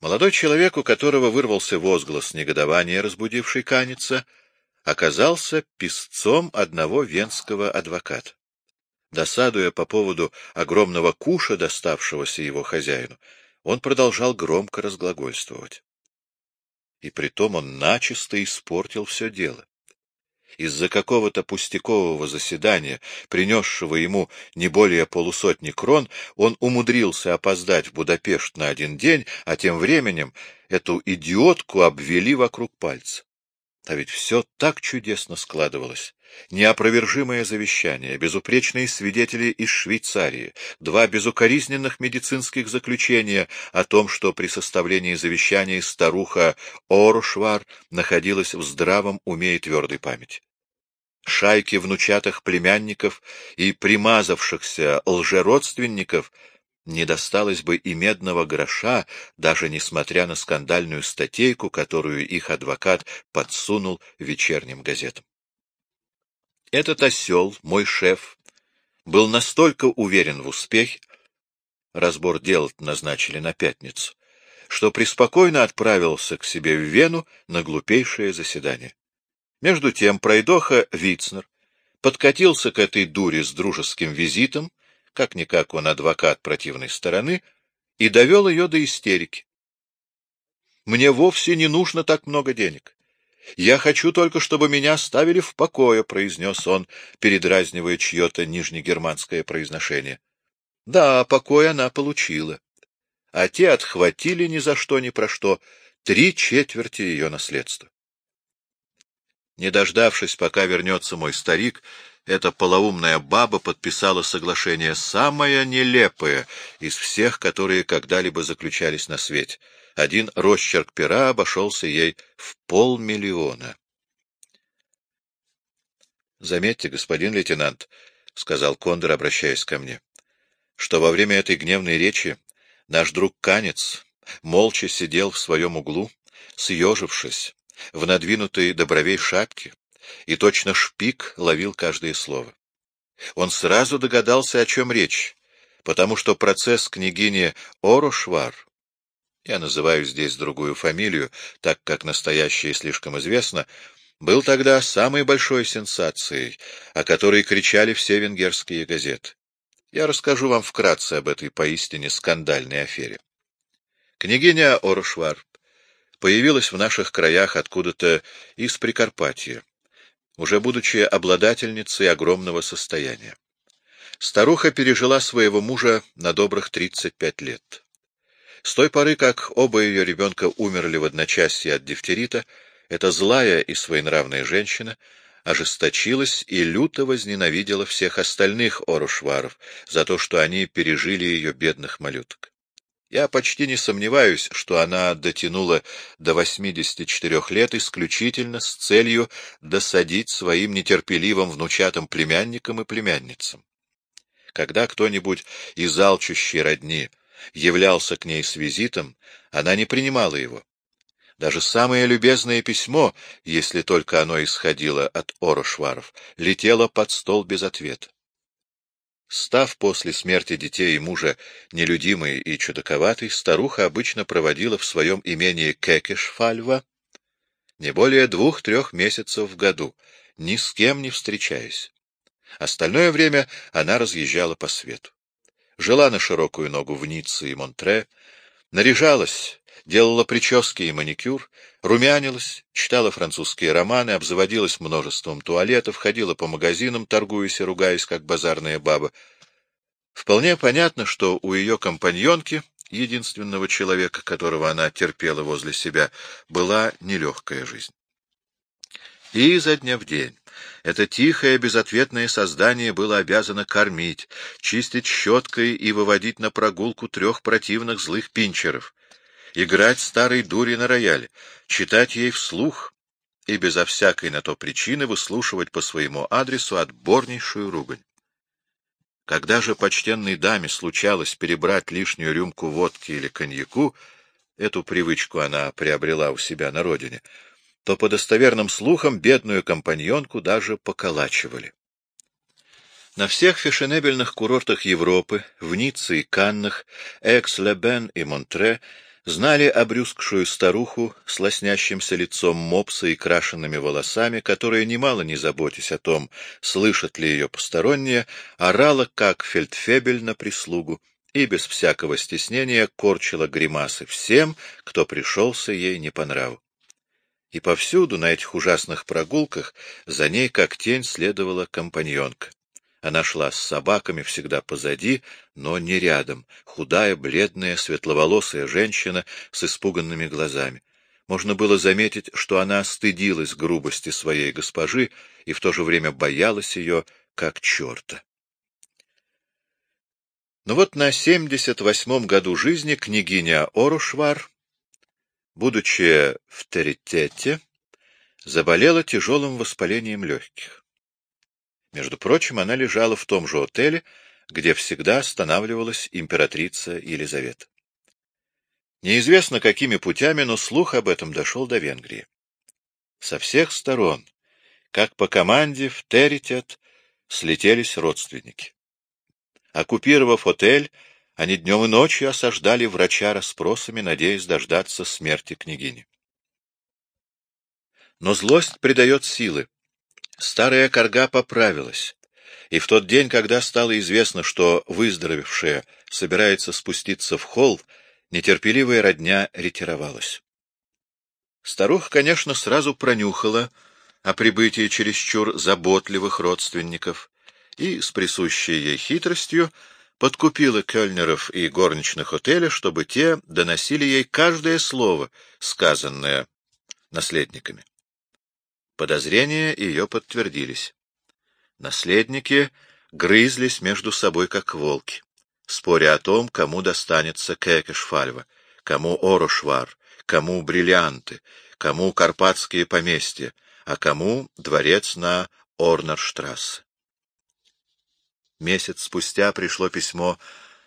Молодой человек, у которого вырвался возглас негодования, разбудивший Каница, оказался писцом одного венского адвоката. Досадуя по поводу огромного куша, доставшегося его хозяину, он продолжал громко разглагольствовать. И притом он начисто испортил все дело из-за какого-то пустякового заседания, принесшего ему не более полусотни крон, он умудрился опоздать в Будапешт на один день, а тем временем эту идиотку обвели вокруг пальца. А ведь все так чудесно складывалось. Неопровержимое завещание, безупречные свидетели из Швейцарии, два безукоризненных медицинских заключения о том, что при составлении завещания старуха Орушвар находилась в здравом уме и твердой памяти шайки внучатых племянников и примазавшихся лжеродственников не досталось бы и медного гроша, даже несмотря на скандальную статейку, которую их адвокат подсунул вечерним газетам. Этот осел, мой шеф, был настолько уверен в успехе, разбор дел назначили на пятницу, что преспокойно отправился к себе в Вену на глупейшее заседание. Между тем пройдоха Вицнер подкатился к этой дуре с дружеским визитом, как-никак он адвокат противной стороны, и довел ее до истерики. «Мне вовсе не нужно так много денег. Я хочу только, чтобы меня оставили в покое», — произнес он, передразнивая чье-то нижнегерманское произношение. Да, покой она получила. А те отхватили ни за что ни про что три четверти ее наследства. Не дождавшись, пока вернется мой старик, эта полоумная баба подписала соглашение самое нелепое из всех, которые когда-либо заключались на свете. Один росчерк пера обошелся ей в полмиллиона. — Заметьте, господин лейтенант, — сказал Кондор, обращаясь ко мне, — что во время этой гневной речи наш друг Канец молча сидел в своем углу, съежившись, в надвинутой до бровей шапке, и точно шпик ловил каждое слово. Он сразу догадался, о чем речь, потому что процесс княгини Орошвар, я называю здесь другую фамилию, так как настоящая слишком известна, был тогда самой большой сенсацией, о которой кричали все венгерские газеты. Я расскажу вам вкратце об этой поистине скандальной афере. Княгиня Орошвар появилась в наших краях откуда-то из Прикарпатья, уже будучи обладательницей огромного состояния. Старуха пережила своего мужа на добрых 35 лет. С той поры, как оба ее ребенка умерли в одночасье от дифтерита, эта злая и своенравная женщина ожесточилась и люто возненавидела всех остальных орушваров за то, что они пережили ее бедных малюток. Я почти не сомневаюсь, что она дотянула до 84 лет исключительно с целью досадить своим нетерпеливым внучатым племянникам и племянницам. Когда кто-нибудь из алчущей родни являлся к ней с визитом, она не принимала его. Даже самое любезное письмо, если только оно исходило от Орошваров, летело под стол без ответа. Став после смерти детей и мужа нелюдимой и чудаковатой, старуха обычно проводила в своем имении Кекешфальва не более двух-трех месяцев в году, ни с кем не встречаясь. Остальное время она разъезжала по свету. Жила на широкую ногу в Ницце и Монтре, наряжалась делала прически и маникюр, румянилась, читала французские романы, обзаводилась множеством туалетов, ходила по магазинам, торгуясь и ругаясь, как базарная баба. Вполне понятно, что у ее компаньонки, единственного человека, которого она терпела возле себя, была нелегкая жизнь. И изо дня в день это тихое, безответное создание было обязано кормить, чистить щеткой и выводить на прогулку трех противных злых пинчеров — играть старой дури на рояле, читать ей вслух и безо всякой на то причины выслушивать по своему адресу отборнейшую ругань. Когда же почтенной даме случалось перебрать лишнюю рюмку водки или коньяку, эту привычку она приобрела у себя на родине, то по достоверным слухам бедную компаньонку даже поколачивали. На всех фешенебельных курортах Европы, в Ницце и Каннах, Экс-Лебен и Монтре знали обрюзгшую старуху с лоснящимся лицом мопса и крашенными волосами, которая, немало не заботясь о том, слышат ли ее посторонние, орала, как фельдфебель на прислугу, и без всякого стеснения корчила гримасы всем, кто пришелся ей не по нраву. И повсюду, на этих ужасных прогулках, за ней, как тень, следовала компаньонка. Она шла с собаками всегда позади, но не рядом, худая, бледная, светловолосая женщина с испуганными глазами. Можно было заметить, что она стыдилась грубости своей госпожи и в то же время боялась ее, как черта. Но вот на семьдесят восьмом году жизни княгиня Орушвар, будучи в Теритете, заболела тяжелым воспалением легких. Между прочим, она лежала в том же отеле, где всегда останавливалась императрица Елизавета. Неизвестно, какими путями, но слух об этом дошел до Венгрии. Со всех сторон, как по команде, в Территет слетелись родственники. Оккупировав отель, они днем и ночью осаждали врача расспросами, надеясь дождаться смерти княгини. Но злость придает силы. Старая корга поправилась, и в тот день, когда стало известно, что выздоровевшая собирается спуститься в холл, нетерпеливая родня ретировалась. Старуха, конечно, сразу пронюхала о прибытии чересчур заботливых родственников и с присущей ей хитростью подкупила кельнеров и горничных отеля, чтобы те доносили ей каждое слово, сказанное наследниками. Подозрения ее подтвердились. Наследники грызлись между собой, как волки, споря о том, кому достанется Кекешфальва, кому Орошвар, кому бриллианты, кому карпатские поместья, а кому дворец на Орнерштрассе. Месяц спустя пришло письмо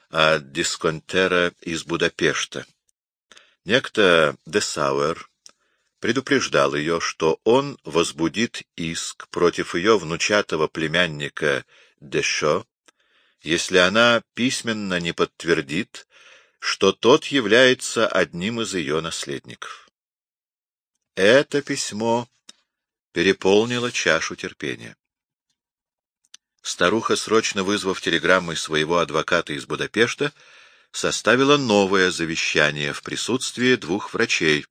от дисконтера из Будапешта. Некто Десауэр предупреждал ее, что он возбудит иск против ее внучатого племянника Дешо, если она письменно не подтвердит, что тот является одним из ее наследников. Это письмо переполнило чашу терпения. Старуха, срочно вызвав телеграммой своего адвоката из Будапешта, составила новое завещание в присутствии двух врачей,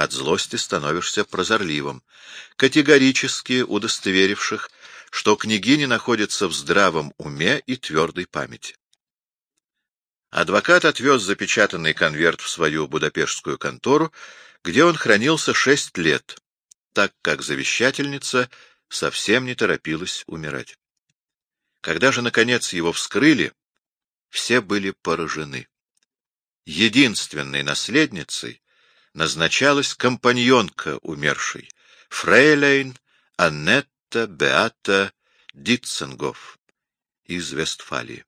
от злости становишься прозорливым, категорически удостоверивших, что княгиня находится в здравом уме и твердой памяти. Адвокат отвез запечатанный конверт в свою будапештскую контору, где он хранился шесть лет, так как завещательница совсем не торопилась умирать. Когда же, наконец, его вскрыли, все были поражены. Единственной наследницей назначалась компаньонка умершей, фрейлейн Аннетта Беата Дитценгоф из Вестфалии.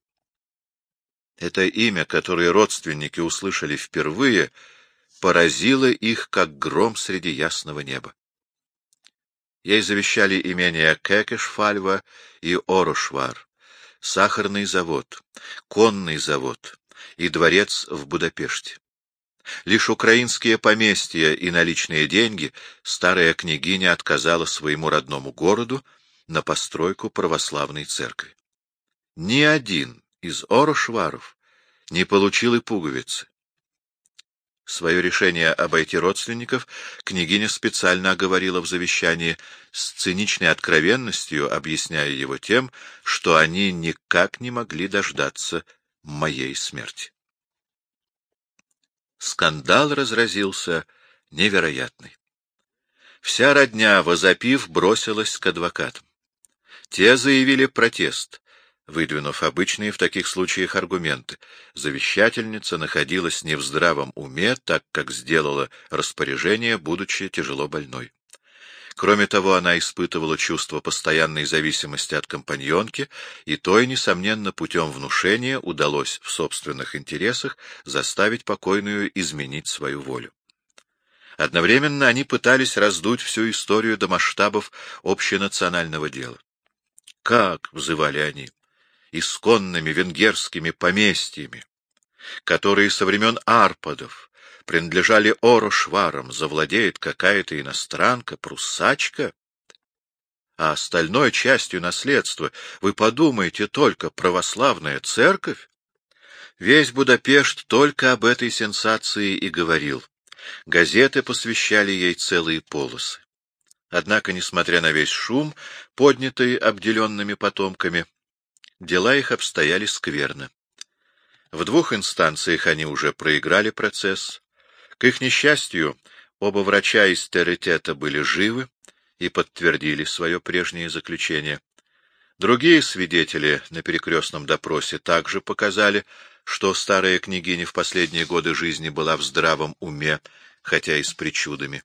Это имя, которое родственники услышали впервые, поразило их, как гром среди ясного неба. Ей завещали имения Кекешфальва и Орошвар, сахарный завод, конный завод и дворец в Будапеште. Лишь украинские поместья и наличные деньги старая княгиня отказала своему родному городу на постройку православной церкви. Ни один из орошваров не получил и пуговицы. Свое решение обойти родственников княгиня специально оговорила в завещании с циничной откровенностью, объясняя его тем, что они никак не могли дождаться моей смерти. Скандал разразился невероятный. Вся родня, возопив, бросилась к адвокатам. Те заявили протест, выдвинув обычные в таких случаях аргументы. Завещательница находилась не в здравом уме, так как сделала распоряжение, будучи тяжело больной. Кроме того, она испытывала чувство постоянной зависимости от компаньонки, и той, несомненно, путем внушения удалось в собственных интересах заставить покойную изменить свою волю. Одновременно они пытались раздуть всю историю до масштабов общенационального дела. «Как?» — взывали они. «Исконными венгерскими поместьями, которые со времен Арпадов принадлежали Орошварам, завладеет какая-то иностранка, пруссачка, а остальной частью наследства, вы подумайте только, православная церковь? Весь Будапешт только об этой сенсации и говорил. Газеты посвящали ей целые полосы. Однако, несмотря на весь шум, поднятый обделенными потомками, дела их обстояли скверно. В двух инстанциях они уже проиграли процесс. К их несчастью, оба врача из Территета были живы и подтвердили свое прежнее заключение. Другие свидетели на перекрестном допросе также показали, что старая княгиня в последние годы жизни была в здравом уме, хотя и с причудами.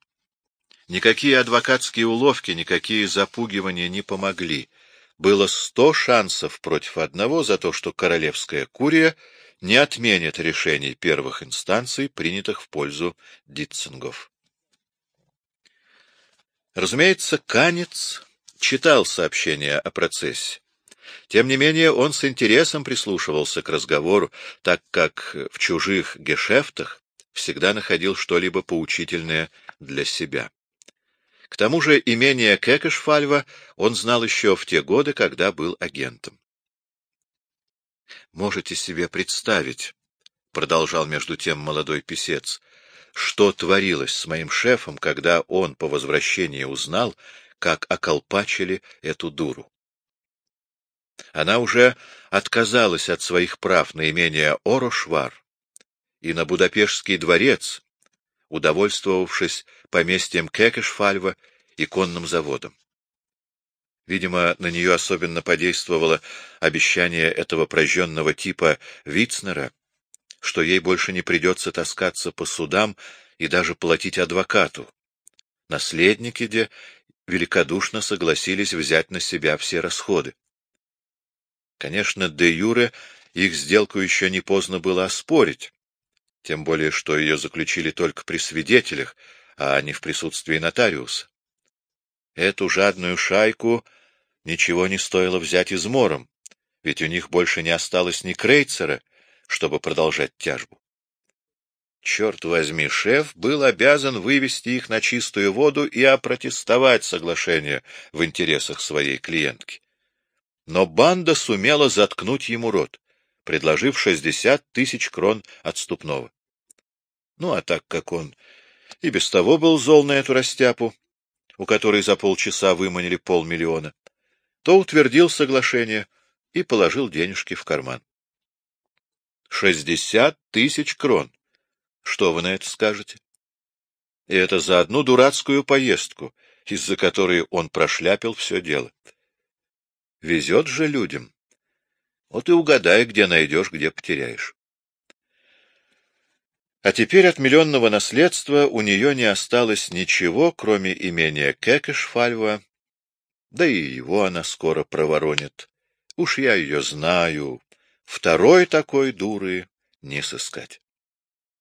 Никакие адвокатские уловки, никакие запугивания не помогли. Было сто шансов против одного за то, что королевская курия не отменит решений первых инстанций, принятых в пользу Дитцингов. Разумеется, Канец читал сообщения о процессе. Тем не менее, он с интересом прислушивался к разговору, так как в чужих гешефтах всегда находил что-либо поучительное для себя. К тому же имение Кекешфальва он знал еще в те годы, когда был агентом. «Можете себе представить», — продолжал между тем молодой писец, — «что творилось с моим шефом, когда он по возвращении узнал, как околпачили эту дуру. Она уже отказалась от своих прав на имение Орошвар и на Будапештский дворец, удовольствовавшись поместьем Кекешфальва и конным заводом. Видимо, на нее особенно подействовало обещание этого прожженного типа Вицнера, что ей больше не придется таскаться по судам и даже платить адвокату. Наследники де великодушно согласились взять на себя все расходы. Конечно, де юре их сделку еще не поздно было оспорить, тем более что ее заключили только при свидетелях, а не в присутствии нотариуса. Эту жадную шайку ничего не стоило взять измором, ведь у них больше не осталось ни крейцера, чтобы продолжать тяжбу. Черт возьми, шеф был обязан вывести их на чистую воду и опротестовать соглашение в интересах своей клиентки. Но банда сумела заткнуть ему рот, предложив шестьдесят тысяч крон отступного. Ну, а так как он и без того был зол на эту растяпу, у которой за полчаса выманили полмиллиона, то утвердил соглашение и положил денежки в карман. Шестьдесят тысяч крон! Что вы на это скажете? И это за одну дурацкую поездку, из-за которой он прошляпил все дело. Везет же людям. Вот и угадай, где найдешь, где потеряешь. А теперь от миллионного наследства у нее не осталось ничего, кроме имения Кекешфальва, да и его она скоро проворонит. Уж я ее знаю, второй такой дуры не сыскать.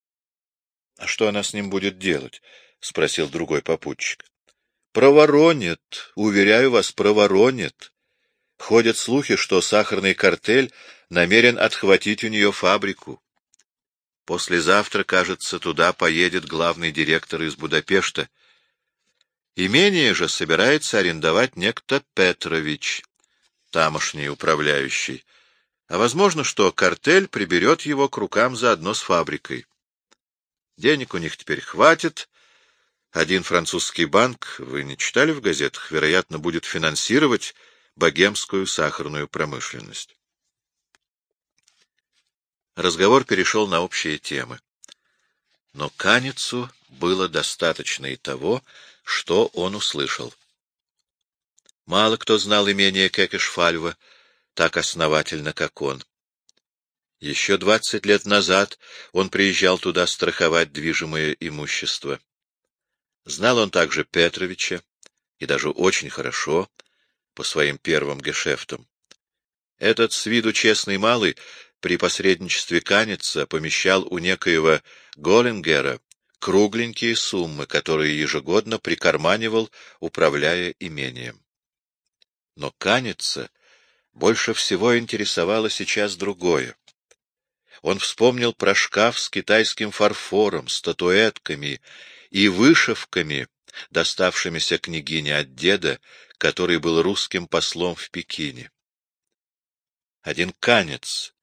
— А что она с ним будет делать? — спросил другой попутчик. — Проворонит, уверяю вас, проворонит. Ходят слухи, что сахарный картель намерен отхватить у нее фабрику. Послезавтра, кажется, туда поедет главный директор из Будапешта. Имение же собирается арендовать некто Петрович, тамошний управляющий. А возможно, что картель приберет его к рукам заодно с фабрикой. Денег у них теперь хватит. Один французский банк, вы не читали в газетах, вероятно, будет финансировать богемскую сахарную промышленность. Разговор перешел на общие темы. Но Каницу было достаточно и того, что он услышал. Мало кто знал имение Кекешфальва так основательно, как он. Еще двадцать лет назад он приезжал туда страховать движимое имущество. Знал он также Петровича, и даже очень хорошо, по своим первым гешефтам. Этот с виду честный малый при посредничестве Каница помещал у некоего Голлингера кругленькие суммы, которые ежегодно прикарманивал, управляя имением. Но Каница больше всего интересовало сейчас другое. Он вспомнил про шкаф с китайским фарфором, статуэтками и вышивками, доставшимися княгине от деда, который был русским послом в Пекине. Один канец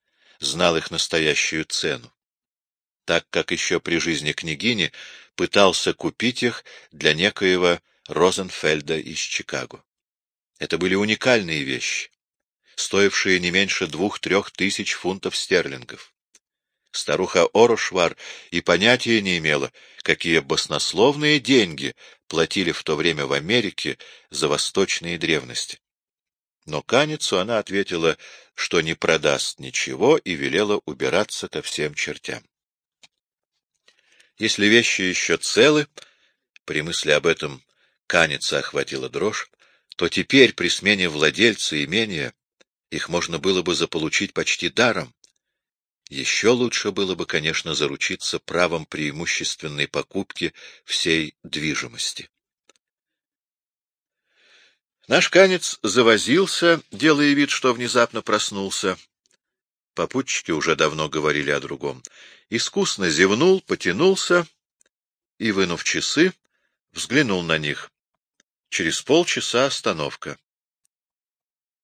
знал их настоящую цену, так как еще при жизни княгини пытался купить их для некоего Розенфельда из Чикаго. Это были уникальные вещи, стоившие не меньше двух-трех тысяч фунтов стерлингов. Старуха Орошвар и понятия не имела, какие баснословные деньги платили в то время в Америке за восточные древности. Но Каницу она ответила, что не продаст ничего и велела убираться ко всем чертям. Если вещи еще целы, при мысли об этом Каница охватила дрожь, то теперь при смене владельца имения их можно было бы заполучить почти даром. Еще лучше было бы, конечно, заручиться правом преимущественной покупки всей движимости. Наш канец завозился, делая вид, что внезапно проснулся. Попутчики уже давно говорили о другом. Искусно зевнул, потянулся и, вынув часы, взглянул на них. Через полчаса остановка.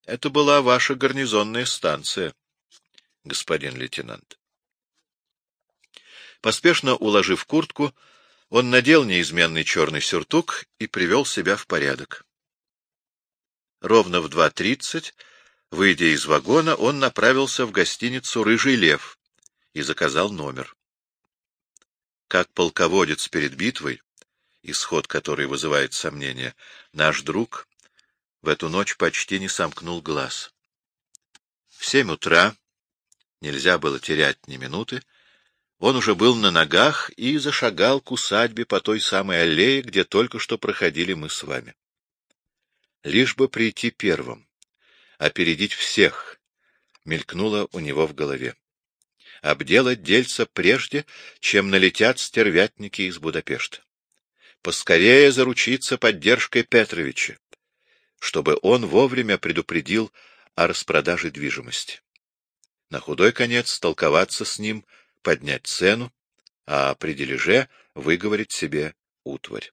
Это была ваша гарнизонная станция, господин лейтенант. Поспешно уложив куртку, он надел неизменный черный сюртук и привел себя в порядок. Ровно в 2.30, выйдя из вагона, он направился в гостиницу «Рыжий лев» и заказал номер. Как полководец перед битвой, исход которой вызывает сомнения, наш друг в эту ночь почти не сомкнул глаз. В семь утра, нельзя было терять ни минуты, он уже был на ногах и зашагал к усадьбе по той самой аллее, где только что проходили мы с вами лишь бы прийти первым, опередить всех, мелькнуло у него в голове. Обделать дельца прежде, чем налетят стервятники из Будапешта. Поскорее заручиться поддержкой Петровича, чтобы он вовремя предупредил о распродаже движимости. На худой конец столковаться с ним, поднять цену, а при дележе выговорить себе утварь.